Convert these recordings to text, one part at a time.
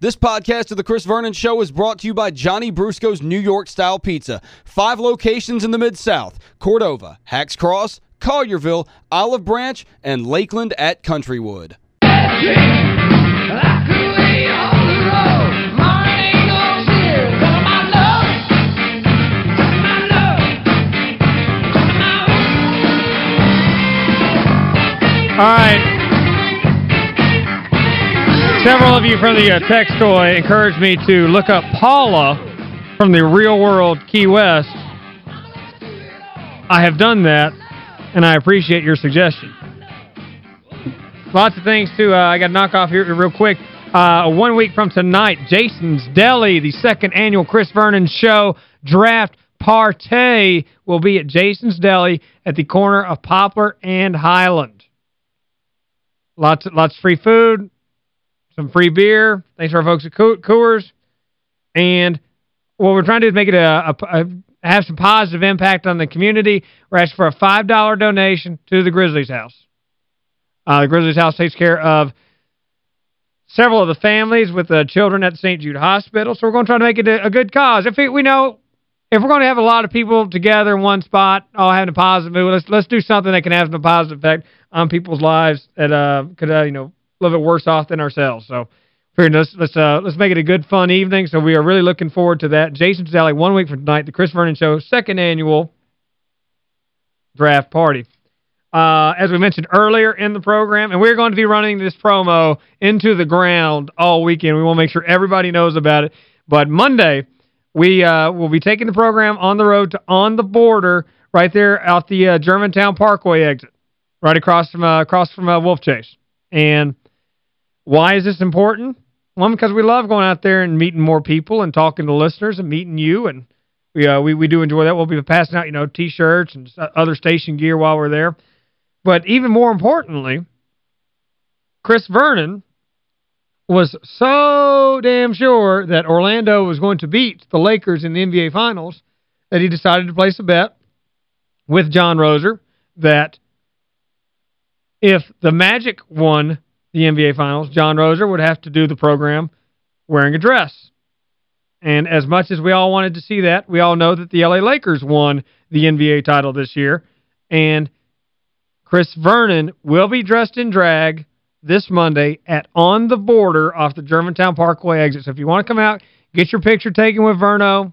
This podcast of The Chris Vernon Show is brought to you by Johnny Brusco's New York-style pizza. Five locations in the Mid-South. Cordova, Hacks Cross, Collierville, Olive Branch, and Lakeland at Countrywood. All right. Several of you from the uh, text toy encouraged me to look up Paula from the real world Key West. I have done that, and I appreciate your suggestion. Lots of things, too. Uh, I got to knock off here real quick. Uh, one week from tonight, Jason's Deli, the second annual Chris Vernon Show Draft Party will be at Jason's Deli at the corner of Poplar and Highland. Lots lots of free food, some free beer. Thanks to our folks at Coors. And what we're trying to do is make it a, a, a have some positive impact on the community. We're asking for a $5 donation to the Grizzlies House. Uh, the Grizzlies House takes care of several of the families with the children at St. Jude Hospital. So we're going to try to make it a, a good cause. If we know if we're going to have a lot of people together in one spot, all having a positive mood, let's let's do something that can have a positive effect on people's lives that uh, could, uh, you know, little bit worse off than ourselves. So let's let's uh, let's make it a good, fun evening. So we are really looking forward to that. Jason's Deli, one week from tonight, the Chris Vernon Show, second annual draft party. Uh, as we mentioned earlier in the program, and we're going to be running this promo into the ground all weekend. We want to make sure everybody knows about it. But Monday, we uh, will be taking the program on the road to On the Border right there out the uh, Germantown Parkway exit right across from uh, across from uh, Wolfchase. And why is this important? One, because we love going out there and meeting more people and talking to listeners and meeting you. And we uh, we, we do enjoy that. We'll be passing out, you know, T-shirts and other station gear while we're there. But even more importantly, Chris Vernon was so damn sure that Orlando was going to beat the Lakers in the NBA Finals that he decided to place a bet with John Roser that if the Magic won the NBA Finals, John Roser would have to do the program wearing a dress. And as much as we all wanted to see that, we all know that the LA Lakers won the NBA title this year. And Chris Vernon will be dressed in drag this Monday at On the Border off the Germantown Parkway exit. So if you want to come out, get your picture taken with Verno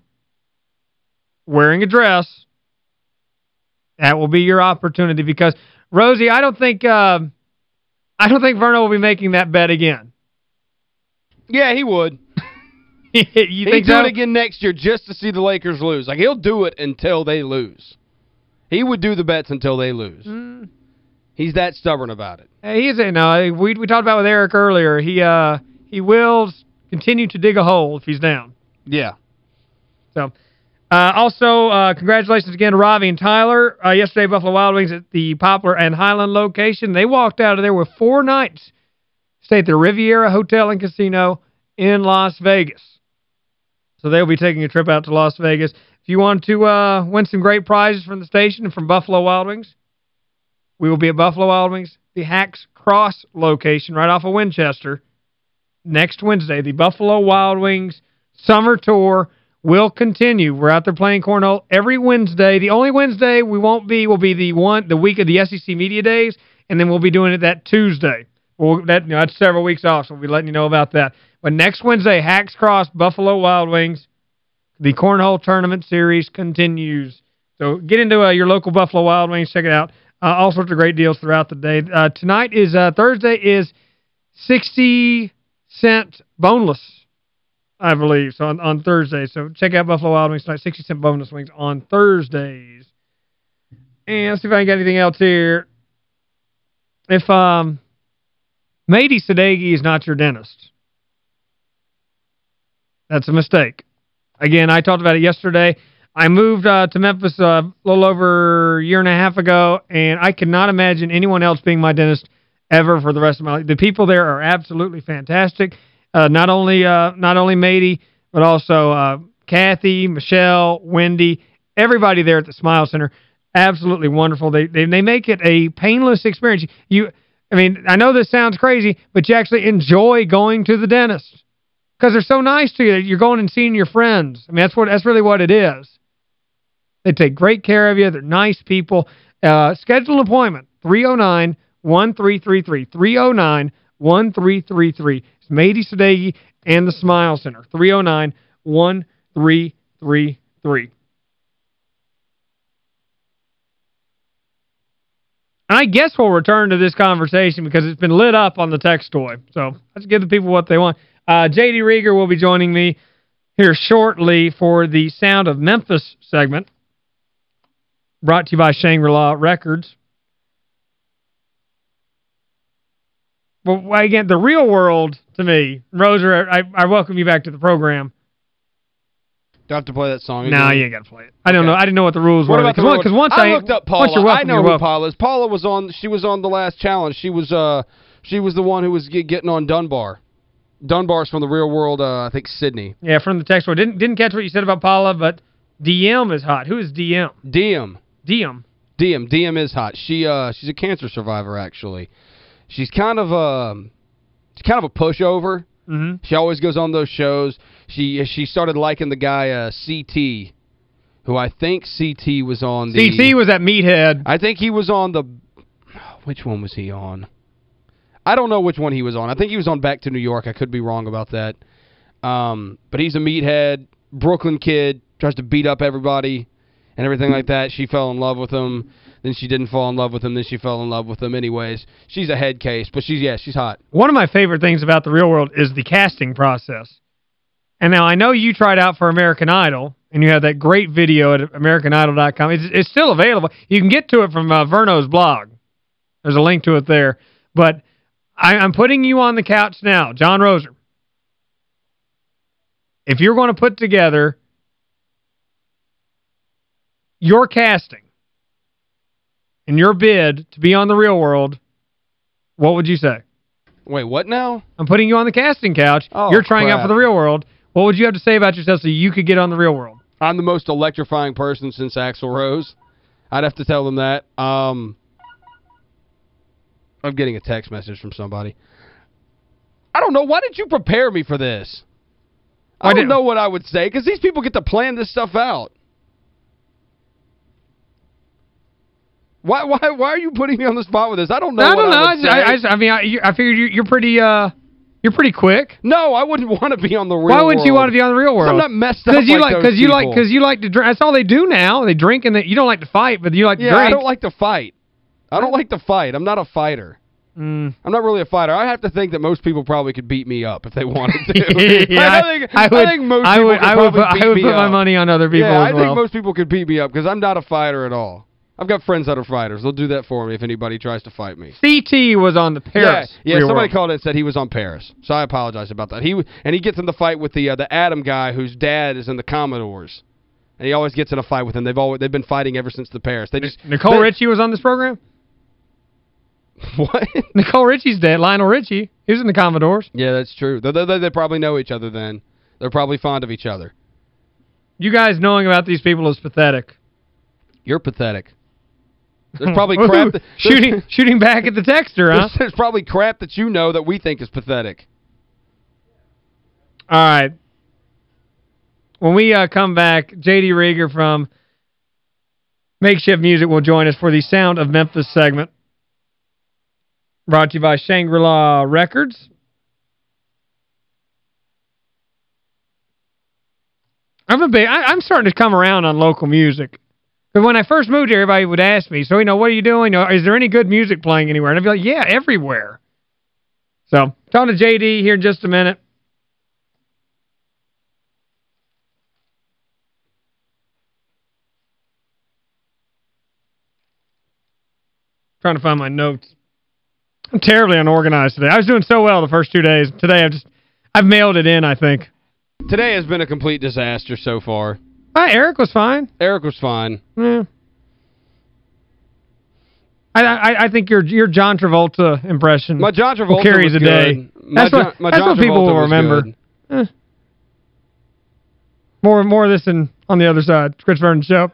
wearing a dress, that will be your opportunity because – Rosie, I don't think uh, I don't think Verno will be making that bet again. Yeah, he would. you He'd think do so? it again next year just to see the Lakers lose. Like, he'll do it until they lose. He would do the bets until they lose. Mm. He's that stubborn about it. He is, no, we, we talked about with Eric earlier. He uh he will continue to dig a hole if he's down. Yeah. So, uh, also, uh, congratulations again to Ravi and Tyler. Uh, yesterday, Buffalo Wild Wings at the Poplar and Highland location. They walked out of there with four nights. Stayed at the Riviera Hotel and Casino in Las Vegas. So they'll be taking a trip out to Las Vegas. If you want to uh, win some great prizes from the station and from Buffalo Wild Wings, we will be at Buffalo Wild Wings, the Hacks Cross location right off of Winchester, next Wednesday. The Buffalo Wild Wings Summer Tour will continue. We're out there playing cornhole every Wednesday. The only Wednesday we won't be will be the one the week of the SEC Media Days, and then we'll be doing it that Tuesday. Well, that, you know, that's several weeks off, so we'll be letting you know about that. But next Wednesday, Hacks Cross, Buffalo Wild Wings, the Cornhole Tournament Series continues. So get into uh, your local Buffalo Wild Wings. Check it out. Uh, all sorts of great deals throughout the day. Uh, tonight is, uh, Thursday is 60 cent boneless I believe, so on, on Thursday. So check out Buffalo Wild Wings tonight, 60 cent bonus wings on Thursdays. And let's see if I can get anything else here. If um Mady Sadeghi is not your dentist, that's a mistake. Again, I talked about it yesterday. I moved uh, to Memphis uh, a little over a year and a half ago, and I cannot imagine anyone else being my dentist ever for the rest of my life. The people there are absolutely fantastic. Uh, not only uh, not only Mady, but also uh, Kathy, Michelle, Wendy, everybody there at the Smile Center, absolutely wonderful. They, they they make it a painless experience. You I mean, I know this sounds crazy, but you actually enjoy going to the dentist. Because they're so nice to you. You're going and seeing your friends. I mean, that's what that's really what it is. They take great care of you. They're nice people. Uh, schedule an appointment, 309-1333. 309-1333. It's Mady Sadeghi and the Smile Center, 309-1333. And I guess we'll return to this conversation because it's been lit up on the text toy. So let's give the people what they want. Uh, J.D. Reager will be joining me here shortly for the Sound of Memphis segment brought to you by Shangri-La Records. Well, again, the real world to me, Roser, I, I welcome you back to the program. Do I have to play that song again? No, you ain't got to play it. I don't know. I didn't know what the rules what were. Because once I, I looked up Paula. Welcome, I know who Paula is. Paula was on she was on the last challenge. She was uh she was the one who was getting on Dunbar. Dunbar's from the real world, uh, I think Sydney. Yeah, from the text board. Didn't didn't catch what you said about Paula, but Diem is hot. Who is Diem? Diem. Diem. Diem. Diem is hot. She uh she's a cancer survivor actually. She's kind of um she's kind of a pushover. Mm -hmm. She always goes on those shows. She she started liking the guy uh, CT, who I think CT was on the... CT was at Meathead. I think he was on the... Which one was he on? I don't know which one he was on. I think he was on Back to New York. I could be wrong about that. Um, but he's a meathead, Brooklyn kid, tries to beat up everybody and everything like that. She fell in love with him. Then she didn't fall in love with him. Then she fell in love with him anyways. She's a head case, but she's, yeah, she's hot. One of my favorite things about the real world is the casting process. And now I know you tried out for American Idol, and you had that great video at AmericanIdol.com. It's, it's still available. You can get to it from uh, Verno's blog. There's a link to it there. But I, I'm putting you on the couch now, John Roser. If you're going to put together your casting and your bid to be on The Real World, what would you say? Wait, what now? I'm putting you on the casting couch. Oh, You're trying crap. out for The Real World. What would you have to say about yourself so you could get on The Real World? I'm the most electrifying person since Axl Rose. I'd have to tell them that. Um, I'm getting a text message from somebody. I don't know. Why did you prepare me for this? I, I don't know what I would say because these people get to plan this stuff out. Why why why are you putting me on the spot with this? I don't know I don't know. I, I, I, I, mean, I, I figured you, you're pretty uh you're pretty quick. No, I wouldn't want to be on the real world. Why wouldn't world. you want to be on the real world? I'm not messed up like you like cuz you like cuz you like to drink. That's all they do now. They drink and they, you don't like to fight, but you like yeah, to drink. I don't like to fight. I don't like to fight. I'm not a fighter. Mm. I'm not really a fighter. I have to think that most people probably could beat me up if they wanted to. yeah, I, think, I, would, I think most I would, would, I would put, I would put my money on other people yeah, I well. think most people could beat me up because I'm not a fighter at all. I've got friends that are fighters. They'll do that for me if anybody tries to fight me. CT was on the Paris. Yeah, yeah somebody world. called and said he was on Paris. So I apologize about that. He And he gets in the fight with the uh, the Adam guy whose dad is in the Commodores. And he always gets in a fight with him. They've always they've been fighting ever since the Paris. They just Nicole they, Richie was on this program? What? Nicole Richie's dad, Lionel Richie. He was in the Commodores. Yeah, that's true. They, they, they probably know each other then. They're probably fond of each other. You guys knowing about these people is pathetic. You're pathetic. There's probably crap that, shooting shooting back at the texter, huh? There's, there's probably crap that you know that we think is pathetic. All right. When we uh, come back, J.D. Reager from Makeshift Music will join us for the Sound of Memphis segment. Brought to you by Shangri-La Records. I'm a big, I, I'm starting to come around on local music. But when I first moved here, everybody would ask me, so, you know, what are you doing? Is there any good music playing anywhere? And I'd be like, yeah, everywhere. So, talking to J.D. here in just a minute. Trying to find my notes. I'm terribly unorganized today. I was doing so well the first two days. Today I've just I've mailed it in, I think. Today has been a complete disaster so far. Uh, Eric was fine. Eric was fine. Yeah. I, I I think your your John Travolta impression my John Travolta carries a day. That's what, my that's John what people Travolta will remember. Eh. More more of this in, on the other side. Chris Vernon Show.